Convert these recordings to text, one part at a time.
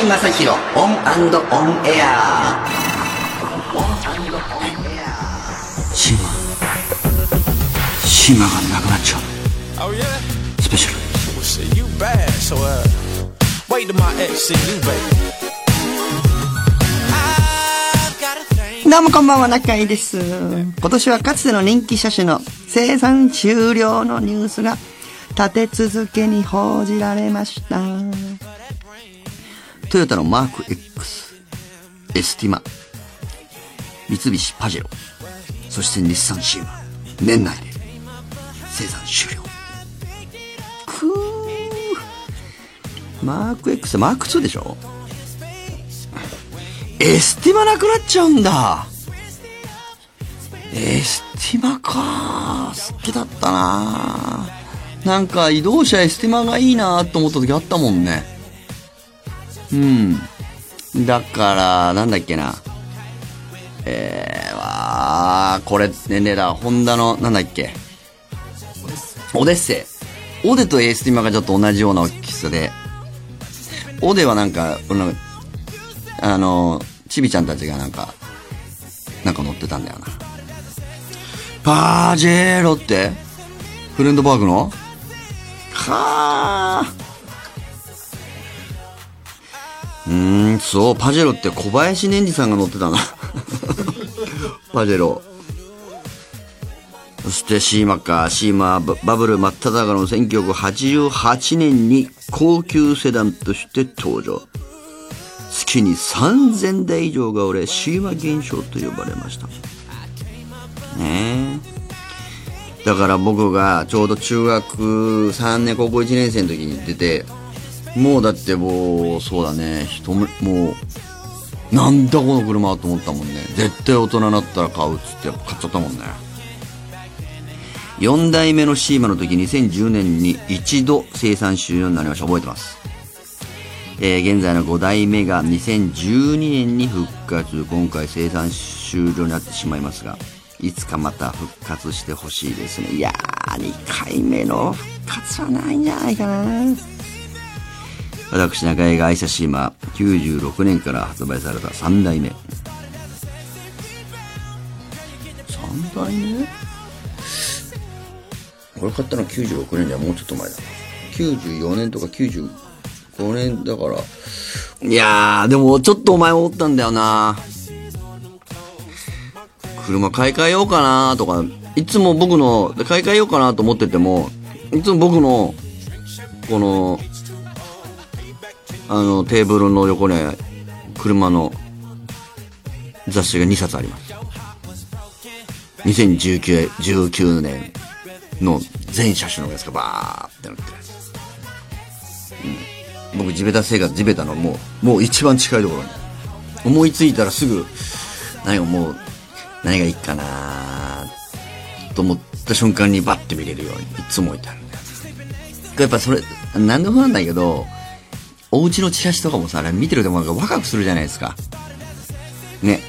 井正広オンオンエアシーマシーマがなくなっちゃう Oh yeah? スペシャル Well, shit, you bad. So, uh, wait till my ex see you, baby. どうもこんばんは、中井です。今年はかつての人気車種の生産終了のニュースが立て続けに報じられました。トヨタのマーク X、エスティマ、三菱パジェロ、そして日産シーマ、年内で生産終了。くー。マーク X ってマーク2でしょ？エスティマなくなっちゃうんだ。エスティマか好きだったななんか移動車エスティマがいいなと思った時あったもんね。うん。だから、なんだっけな。えー、わー、これね、ねだ、ホンダの、なんだっけ。オデッセイ。オデとエースティマがちょっと同じような大きさで、オデはなんか、うんあの、ちびちゃんたちがなんか、なんか乗ってたんだよな。パージェーロって？フレンドパークの？はー。うん、そう、パジェロって小林年次さんが乗ってたな。パジェロ。そしてシーマか、シーマババブル真っ只中の1988年に高級セダンとして登場。月に3000台以上が売れ、シーマ現象と呼ばれました。ねえ。だから僕がちょうど中学3年、高校1年生の時に出て、もうだってもう、そうだね、人も、もう、なんだこの車と思ったもんね。絶対大人になったら買うっつって買っちゃったもんね。4代目のシーマの時2010年に一度生産終了になりました。覚えてます？えー現在の5代目が2012年に復活。今回生産終了になってしまいますが、いつかまた復活してほしいですね。いやー、2回目の復活はないんじゃないかな。私、中江が愛車シーマ、96年から発売された3代目。3代目？これ買ったの96年じゃもうちょっと前だな。94年とか95年だから。いやー、でもちょっとお前思ったんだよな。車買い替えようかなとか、いつも僕の、買い替えようかなと思ってても、いつも僕の、この、あの、テーブルの横に、車の雑誌が2冊あります。2019 19年の全車種のやつがバーってなってる。うん、僕地べた生活地べたのもうもう一番近いところに思いついたらすぐ何をもう何がいいかなと思った瞬間にバッて見れるようにいつも置いてあるんだよやっぱそれ何でもなんだけどお家のチラシとかもさあれ見てるとなんかワクワクするじゃないですかね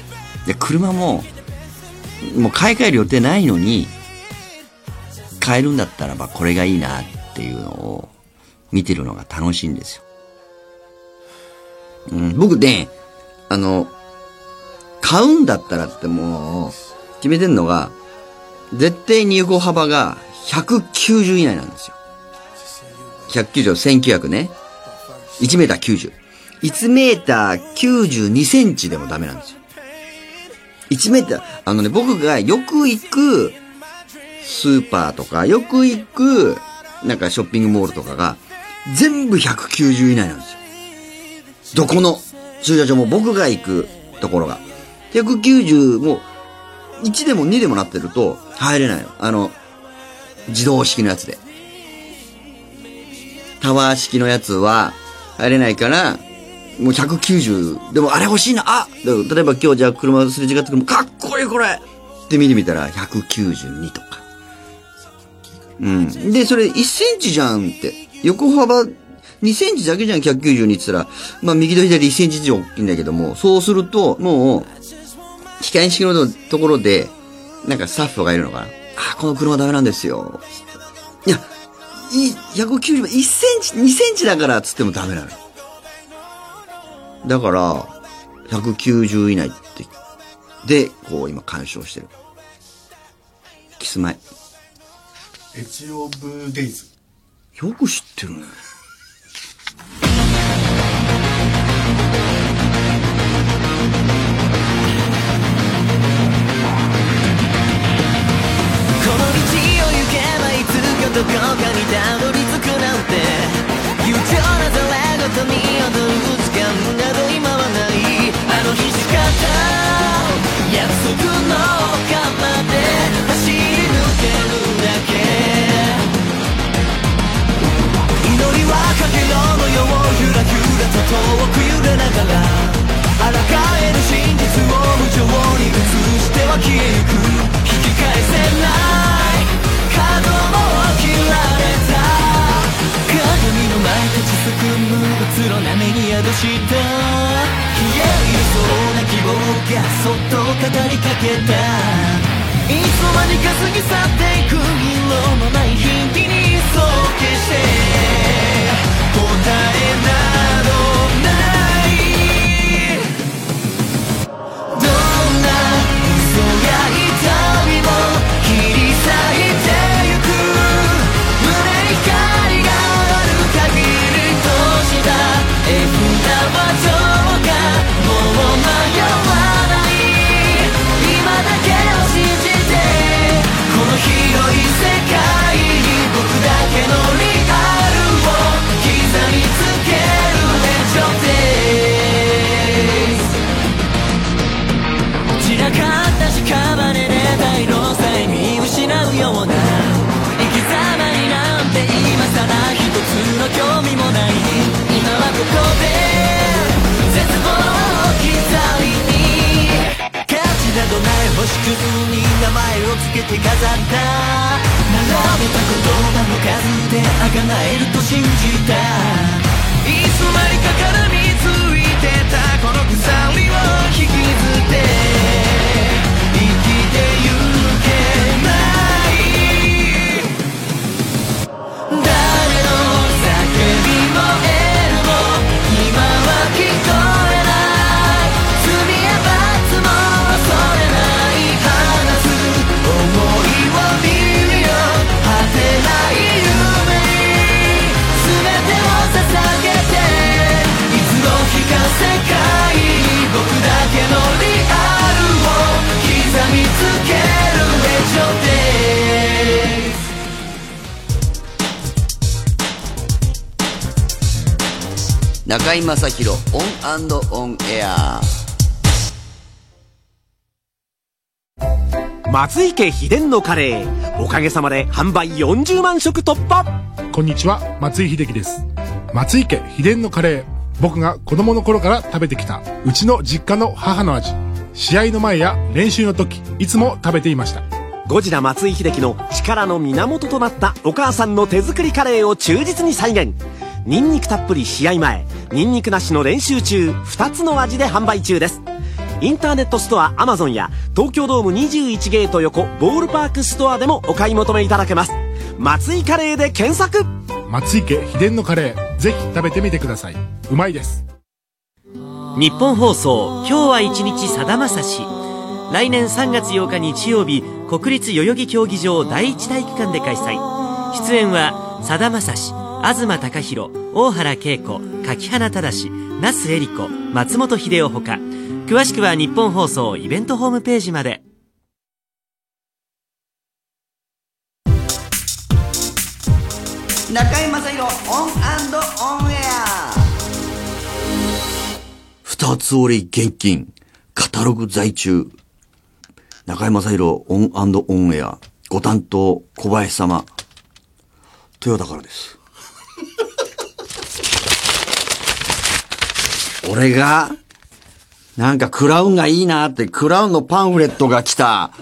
で車ももう買い替える予定ないのに買えるんだったらばこれがいいなっていうのを見てるのが楽しいんですよ。うん、僕ね、あの、買うんだったらってもう、決めてんのが、絶対に横幅が190以内なんですよ。190、1900ね。1メーター90。1メーター92センチでもダメなんですよ。1メーター、あのね、僕がよく行くスーパーとか、よく行く、なんかショッピングモールとかが、全部190以内なんですよ。どこの駐車場も僕が行くところが。190も、1でも2でもなってると入れないの。あの、自動式のやつで。タワー式のやつは入れないから、もう190。でもあれ欲しいな。あ例えば今日じゃあ車すれ違ってくるかっこいいこれって見てみたら192とか。うん。で、それ1センチじゃんって。横幅2センチだけじゃん、192って言ったら、まあ右と左1センチ以上大きいんだけども、そうすると、もう、機械式のところで、なんかスタッフがいるのかな。あ、この車ダメなんですよ。いや、い190、1センチ、2センチだからっつってもダメなの。だから、190以内って、で、こう今干渉してる。キスマイ。エッジオブデイズ。よく知ってるね。どこかにたどり着くなんて悠長なざれごとに踊る時間など今はないあの日誓った約束の丘まで走り抜けるだけ祈りはかけろのようゆらゆらと遠く揺れながら抗える真実を無情に映しては消えゆく引き返せない角も鏡の前立ちすくむうつろな目に宿した消え入りそうな希望がそっと語りかけたいつの間にか過ぎ去っていく色のない日々にそう消して。答えない星屑に名前を付けて飾った。並べた言葉の数で贖えると信じた。いつの間にか絡みついてたこの鎖を引きずって。中居正広オンオンエア松井家秘伝のカレーおかげさまで販売40万食突破こんにちは、松井秀喜です。松井家秘伝のカレー。僕が子供の頃から食べてきた、うちの実家の母の味。試合の前や練習の時、いつも食べていました。ゴジラ松井秀喜の力の源となったお母さんの手作りカレーを忠実に再現ニンニクたっぷり試合前ニンニクなしの練習中2つの味で販売中ですインターネットストアアマゾンや東京ドーム21ゲート横ボールパークストアでもお買い求めいただけます松井カレーで検索松井家秘伝のカレー。ぜひ食べてみてください。うまいです。日本放送今日は一日さだまさし来年3月8日日曜日国立代々木競技場第一体育館で開催出演はさだまさし東貴博大原恵子垣花正那須恵理子松本秀夫ほか詳しくはニッポン放送イベントホームページまで中居正広オンオンエア二つ折り現金、カタログ在中。中居正広オンオンエア、ご担当小林様。豊田からです。俺が、なんかクラウンがいいなって、クラウンのパンフレットが来た。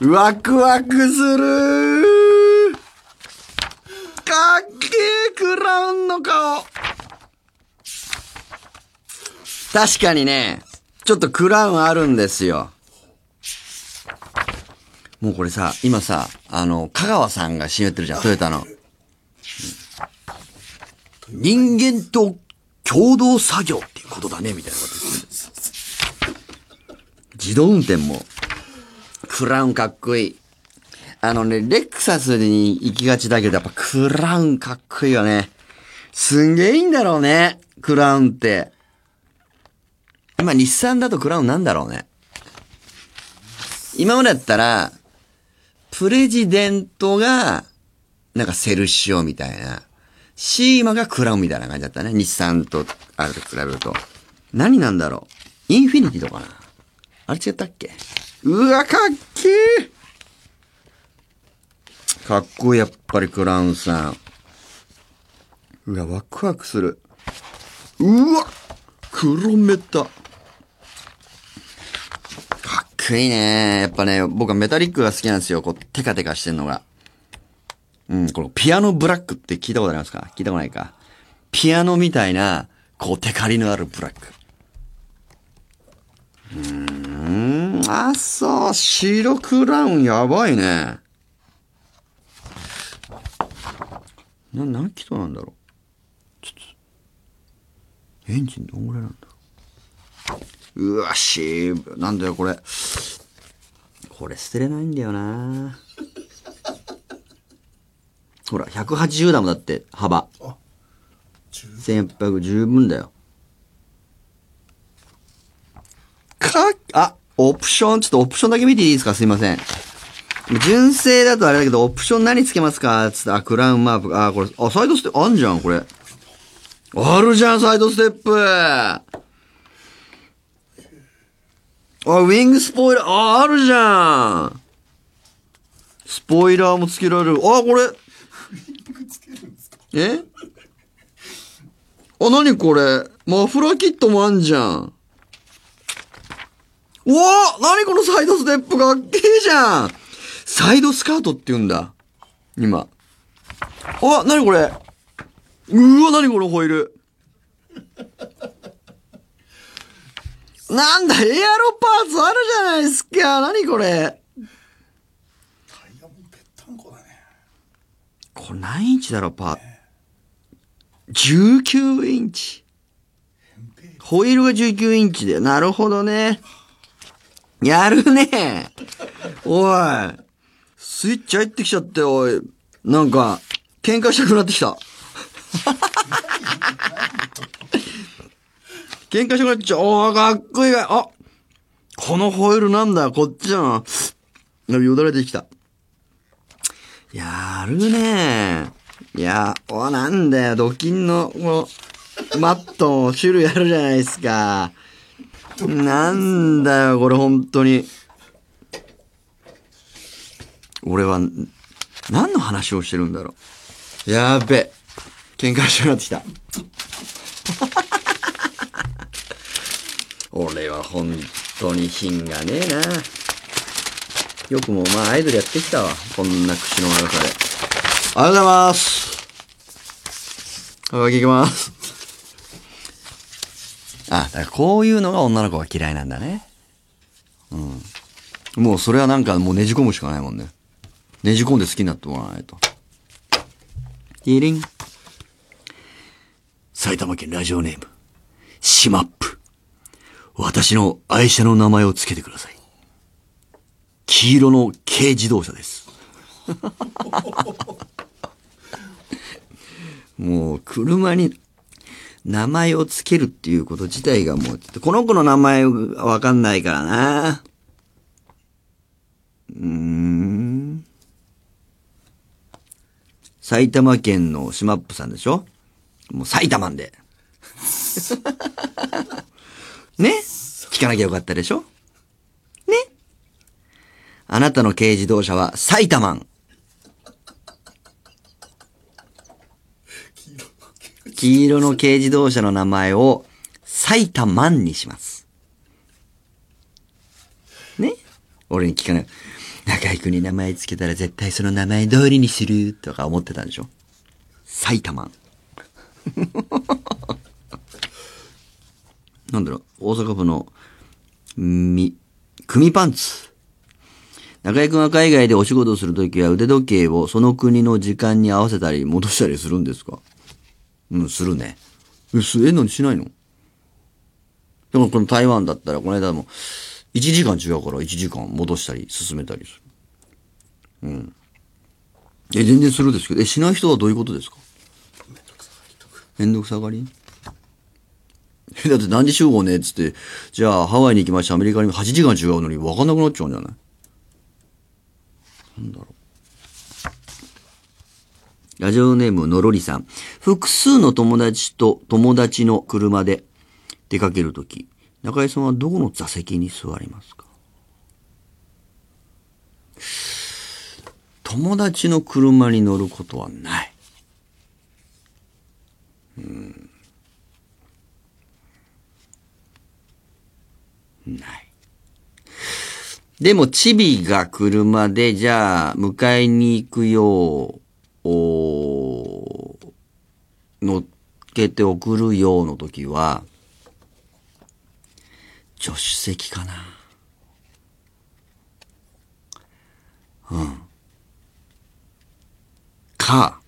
ワクワクするかっけえクラウンの顔確かにね、ちょっとクラウンあるんですよ。もうこれさ、今さ、あの、香川さんが CM やってるじゃん、トヨタの。人間と共同作業っていうことだね、みたいなこと言ってる自動運転も、クラウンかっこいい。あのね、レクサスに行きがちだけど、やっぱクラウンかっこいいよね。すんげえいいんだろうね、クラウンって。今、日産だとクラウンなんだろうね。今までだったら、プレジデントが、なんかセルシオみたいな。シーマがクラウンみたいな感じだったね。日産と、あれと比べると。何なんだろう。インフィニティとかな。あれ違ったっけ？うわ、かっけえかっこいい、やっぱりクラウンさん。うわ、ワクワクする。うわ黒メタ。かっこいいね。やっぱね、僕はメタリックが好きなんですよ。こう、テカテカしてんのが。うん、このピアノブラックって聞いたことありますか？聞いたことないか。ピアノみたいな、こう、テカリのあるブラック。うーん、あ、そう、白クラウンやばいね。な、何キロなんだろう？ちょっと、エンジンどんぐらいなんだろう？うわ、シー、なんだよこれ。これ捨てれないんだよなほら、180だもんだって、幅。1800十分だよ。かっ、あ、オプション、ちょっとオプションだけ見ていいですか？すいません。純正だとあれだけど、オプション何つけますか？つって、あ、クラウンマーク。あ、これ、あ、サイドステップ、あんじゃん、これ。あるじゃん、サイドステップ。あ、ウィングスポイラー、あ、あるじゃん。スポイラーもつけられる。あ、これ。え？あ、なにこれ？マフラーキットもあんじゃん。うわなにこのサイドステップかっけえじゃんサイドスカートって言うんだ。今。あ、なにこれ？うわ、なにこのホイール。なんだ、エアロパーツあるじゃないですか。なにこれ？これ何インチだろう、パー。19インチ。ホイールが19インチで。なるほどね。やるね。おい。スイッチ入ってきちゃって、おい。なんか、喧嘩したくなってきた。喧嘩したくなっちゃう。おー、かっこいいが。あこのホイールなんだこっちじゃん。よだれてきた。やるねいや、お、なんだよ、ドキンの、この、マット、種類あるじゃないですか。なんだよ、これ本当に。俺は、何の話をしてるんだろう。やべ。喧嘩したくなってきた。俺は本当に品がねえな。よくもまあアイドルやってきたわ。こんな口の悪さで。ありがとうございます。はがきます。あ、だからこういうのが女の子が嫌いなんだね。うん。もうそれはなんかもうねじ込むしかないもんね。ねじ込んで好きになってもらわないと。ティリン。埼玉県ラジオネーム、シマップ。私の愛車の名前をつけてください。黄色の軽自動車です。もう、車に名前をつけるっていうこと自体がもう、この子の名前わかんないからな。うーん。埼玉県のシマップさんでしょ？もう埼玉んで。ね？聞かなきゃよかったでしょ？ね？あなたの軽自動車は埼玉ん。黄色の軽自動車の名前を埼玉にします。ね？俺に聞かない。中居君に名前つけたら絶対その名前通りにするとか思ってたんでしょ？埼玉。なんだろう、大阪府の、み、組パンツ。中居君は海外でお仕事するときは腕時計をその国の時間に合わせたり戻したりするんですか？うん、するね。え、す、え、何しないの？でもこの台湾だったら、この間も、1時間違うから1時間戻したり進めたりする。うん。え、全然するですけど、え、しない人はどういうことですか？めんどくさがりえ、だって何時集合ねっつって、じゃあハワイに行きました、アメリカに8時間違うのに分かんなくなっちゃうんじゃない？なんだろう。ラジオネームのろりさん。複数の友達と友達の車で出かけるとき、中井さんはどこの座席に座りますか？友達の車に乗ることはない。うん。ない。でも、チビが車で、じゃあ、迎えに行くよう、お乗っけて送るようの時は、助手席かな。うん。か、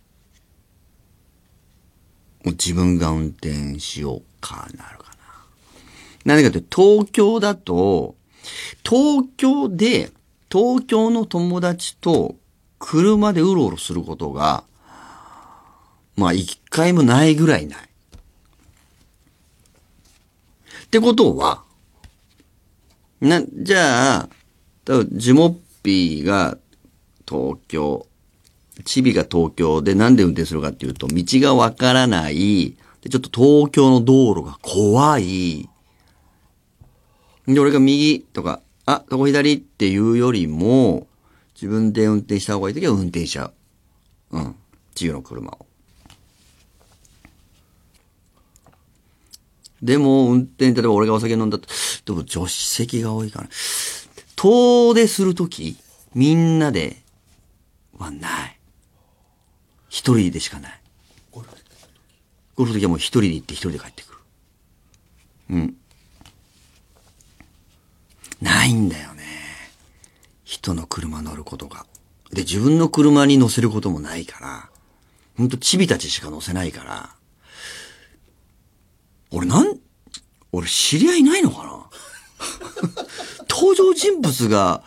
もう自分が運転しようかなるかな。なんでかって東京だと、東京で、東京の友達と車でうろうろすることが、まあ一回もないぐらいない。ってことは、な、じゃあ、ジモッピーが東京、チビが東京でなんで運転するかっていうと、道がわからない、ちょっと東京の道路が怖い、で、俺が右とか、あ、そこ左っていうよりも、自分で運転した方がいいときは運転しちゃう。うん。自由の車を。でも、運転、例えば俺がお酒飲んだと、でも助手席が多いから。遠出するとき、みんなではない。一人でしかない。ゴルフの時はもう一人で行って一人で帰ってくる。うん。ないんだよ。人の車乗ることが。で、自分の車に乗せることもないから、ほんとチビたちしか乗せないから、俺なん、俺知り合いないのかな？登場人物が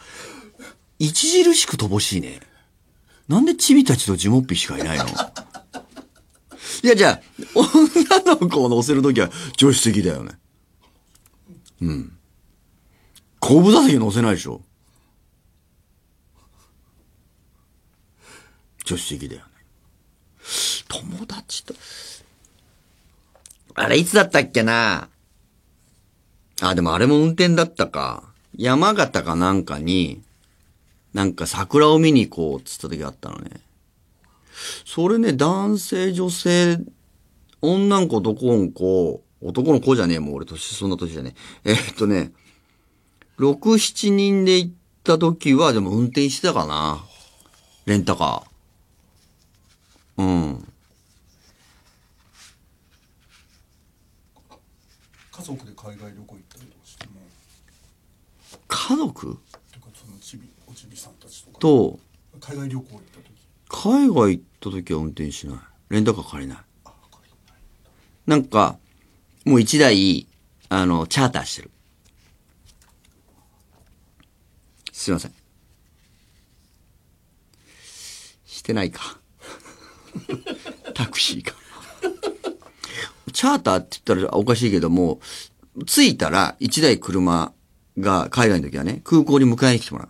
著しく乏しいね。なんでチビたちとジモッピしかいないの？いや、じゃあ、女の子を乗せるときは助手席だよね。うん。後部座席乗せないでしょ？助手席だよね。友達と、あれいつだったっけな？あ、でもあれも運転だったか。山形かなんかに、なんか桜を見に行こうっつった時あったのね。それね、男性、女性、女の子、男の子、男の子じゃねえもん、俺年、そんな年じゃねえ。えーっとね、6、7人で行った時は、でも運転してたかな。レンタカー。うん。家族で海外旅行行ったりとかしても家族？とかそのちびおちびさんたちとかと、海外旅行行った時海外行った時は運転しない。レンタカー借りない。なんか、もう一台、あの、チャーターしてる。すいません。してないか。タクシーか。チャーターって言ったらおかしいけども、着いたら一台車が海外の時はね、空港に迎えに来てもらう。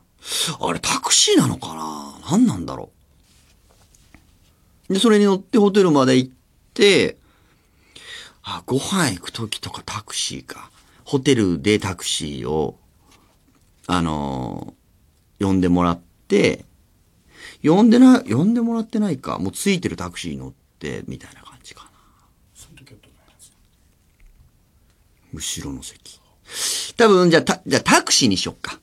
あれタクシーなのかな？何なんだろう？で、それに乗ってホテルまで行って、あ、ご飯行く時とかタクシーか。ホテルでタクシーを、あのー呼んでもらって、呼んでな、呼んでもらってないか。もうついてるタクシーに乗って、みたいな感じかな。後ろの席。多分、じゃあ、た、じゃあタクシーにしよっか。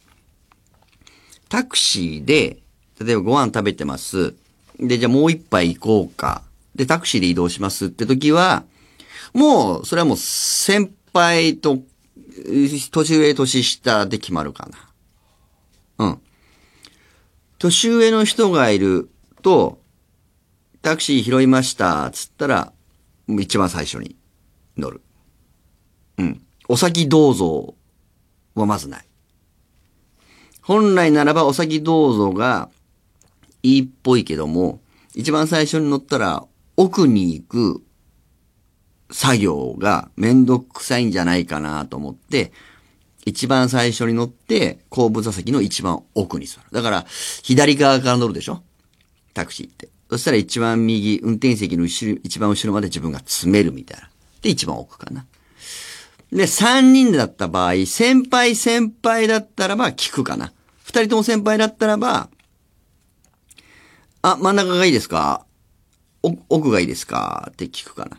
タクシーで、例えばご飯食べてます。で、じゃあもう一杯行こうか。で、タクシーで移動しますって時は、もう、それはもう先輩と、年上、年下で決まるかな。うん。年上の人がいると、タクシー拾いました、つったら、一番最初に。乗る。うん。お先どうぞはまずない。本来ならばお先どうぞがいいっぽいけども、一番最初に乗ったら奥に行く作業がめんどくさいんじゃないかなと思って、一番最初に乗って後部座席の一番奥に座る。だから左側から乗るでしょ？タクシーって。そしたら一番右、運転席の後ろ、一番後ろまで自分が詰めるみたいな。で、一番奥かな。で、三人だった場合、先輩先輩だったらば聞くかな。二人とも先輩だったらば、あ、真ん中がいいですか？奥がいいですか？って聞くかな。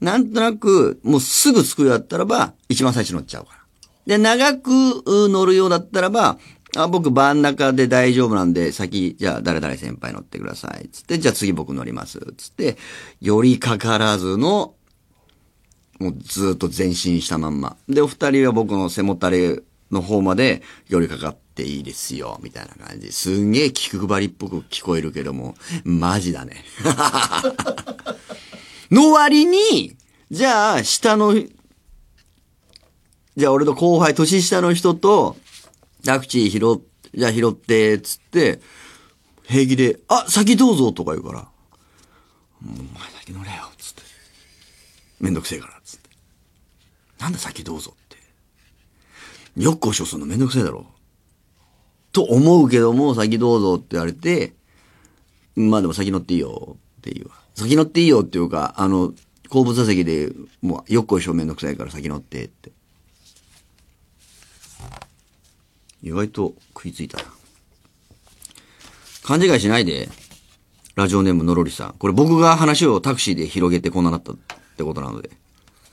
なんとなく、もうすぐ着くようだったらば、一番最初乗っちゃうから。で、長くう乗るようだったらば、あ、僕真ん中で大丈夫なんで、先、じゃあ誰々先輩乗ってください。つって、じゃあ次僕乗ります。つって、寄りかからずの、もうずっと前進したまんま。で、お二人は僕の背もたれの方まで寄りかかっていいですよ、みたいな感じ。すんげえ気配りっぽく聞こえるけども、マジだね。の割に、じゃあ、下の、じゃあ俺の後輩、年下の人と、タクシー拾っ、じゃあ拾って、つって、平気で、あ、先どうぞとか言うから、もうお前先乗れよ、つって。めんどくせえから、つって。なんだ先どうぞって。よっこしょすんのめんどくせえだろ。と思うけども、先どうぞって言われて、まあでも先乗っていいよっていう。先乗っていいよっていうか、あの、後部座席で、もう、よっこいしょめんどくさいから先乗ってって。意外と食いついたな。勘違いしないで。ラジオネームのろりさん。これ僕が話をタクシーで広げてこんななったってことなので。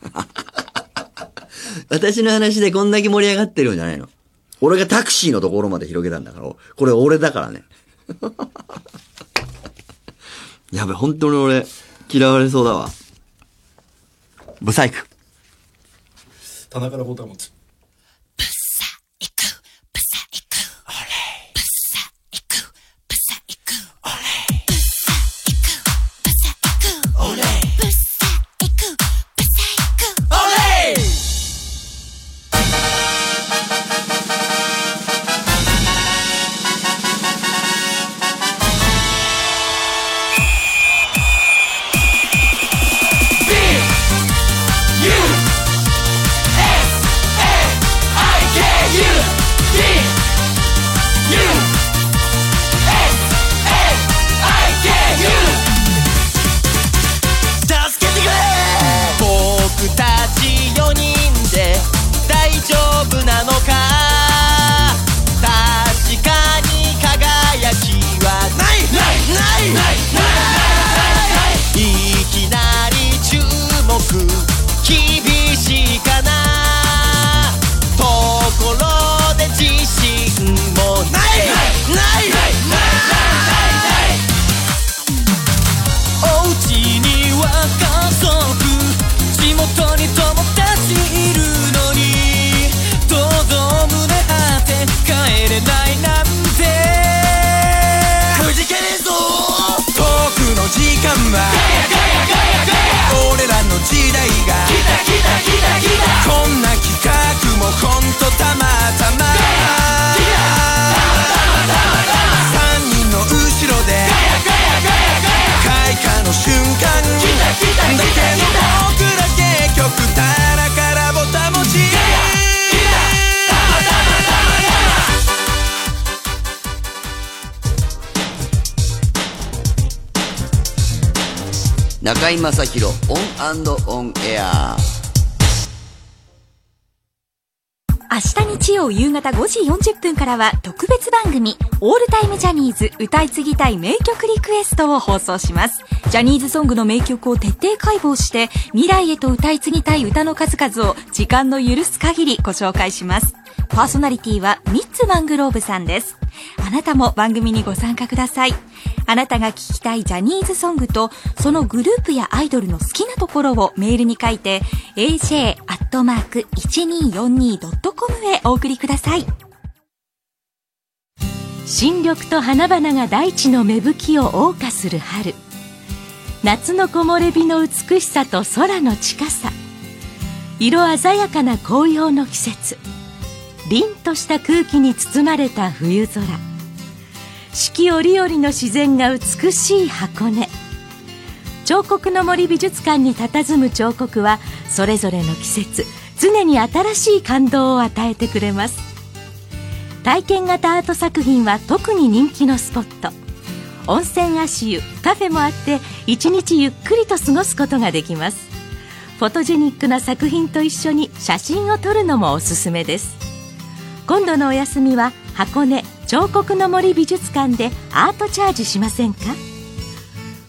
私の話でこんだけ盛り上がってるんじゃないの？俺がタクシーのところまで広げたんだから。これ俺だからね。やべ、本当に俺、嫌われそうだわ。ブサイク。棚からボタン持つ。中居正広オンオンエア。明日日曜夕方5時40分からは特別番組「オールタイムジャニーズ歌い継ぎたい名曲リクエスト」を放送します。ジャニーズソングの名曲を徹底解剖して未来へと歌い継ぎたい歌の数々を時間の許す限りご紹介します。パーソナリティはミッツ・マングローブさんです。あなたも番組にご参加ください。あなたが聞きたいジャニーズソングとそのグループやアイドルの好きなところをメールに書いて aj.1242.com へお送りください。新緑と花々が大地の芽吹きを謳歌する春。夏の木漏れ日の美しさと空の近さ。色鮮やかな紅葉の季節。凛とした空気に包まれた冬空。四季折々の自然が美しい箱根。彫刻の森美術館に佇む彫刻はそれぞれの季節常に新しい感動を与えてくれます。体験型アート作品は特に人気のスポット。温泉足湯カフェもあって一日ゆっくりと過ごすことができます。フォトジェニックな作品と一緒に写真を撮るのもおすすめです。今度のお休みは箱根彫刻の森美術館でアートチャージしませんか？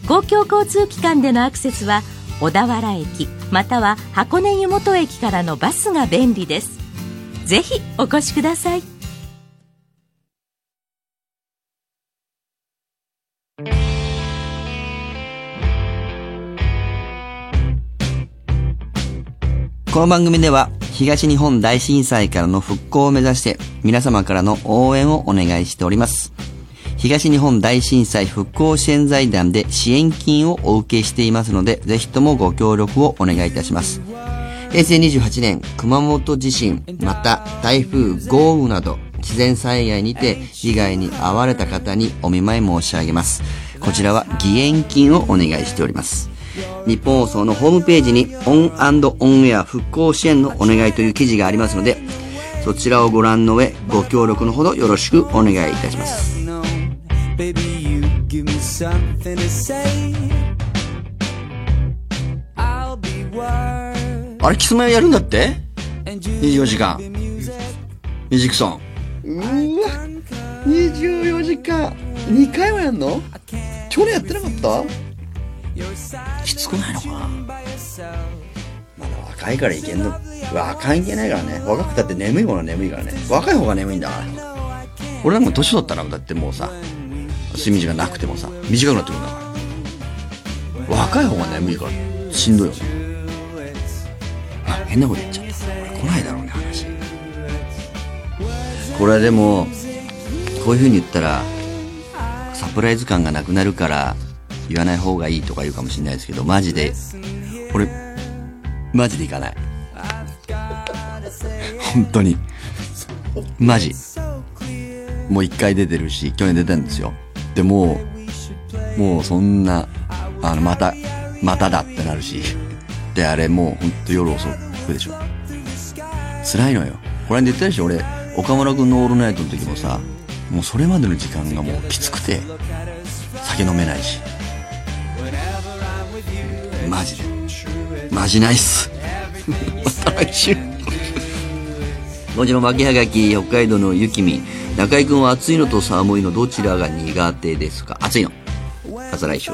公共交通機関でのアクセスは小田原駅または箱根湯本駅からのバスが便利です。ぜひお越しください。この番組では東日本大震災からの復興を目指して皆様からの応援をお願いしております。東日本大震災復興支援財団で支援金をお受けしていますので、ぜひともご協力をお願いいたします。平成28年、熊本地震、また台風、豪雨など、自然災害にて被害に遭われた方にお見舞い申し上げます。こちらは義援金をお願いしております。ニッポン放送のホームページにオンオンエア復興支援のお願いという記事がありますので、そちらをご覧の上、ご協力のほどよろしくお願いいたします。あれ、キスマイやるんだって ?24 時間。ミュージックソン。うわ、24時間、2回もやんの？去年やってなかった？きつくないのか？なまだ若いからいけんの？若いいけないからね。若くたって眠いものは眠いからね。若い方が眠いんだから。俺なんか年取ったらだってもうさ、睡眠時間なくてもさ、短くなってくるんだから。若い方が眠いから、しんどいよね。あ、変なこと言っちゃった。これ来ないだろうね、話。これはでも、こういう風に言ったら、サプライズ感がなくなるから、言わない方がいいとか言うかもしれないですけど、マジで、俺、マジで行かない。本当に。マジ。もう一回出てるし、去年出たんですよ。でもう、もうそんな、あの、また、まただってなるし。で、あれもうほんと夜遅くでしょ。辛いのよ。これで言ったでしょ、俺、岡村くんのオールナイトの時もさ、もうそれまでの時間がもうきつくて、酒飲めないし。マジで。マジないっす。また来週。もちろん巻きはがき、北海道のゆきみ。中居君は暑いのと寒いのどちらが苦手ですか？暑いの。また来週。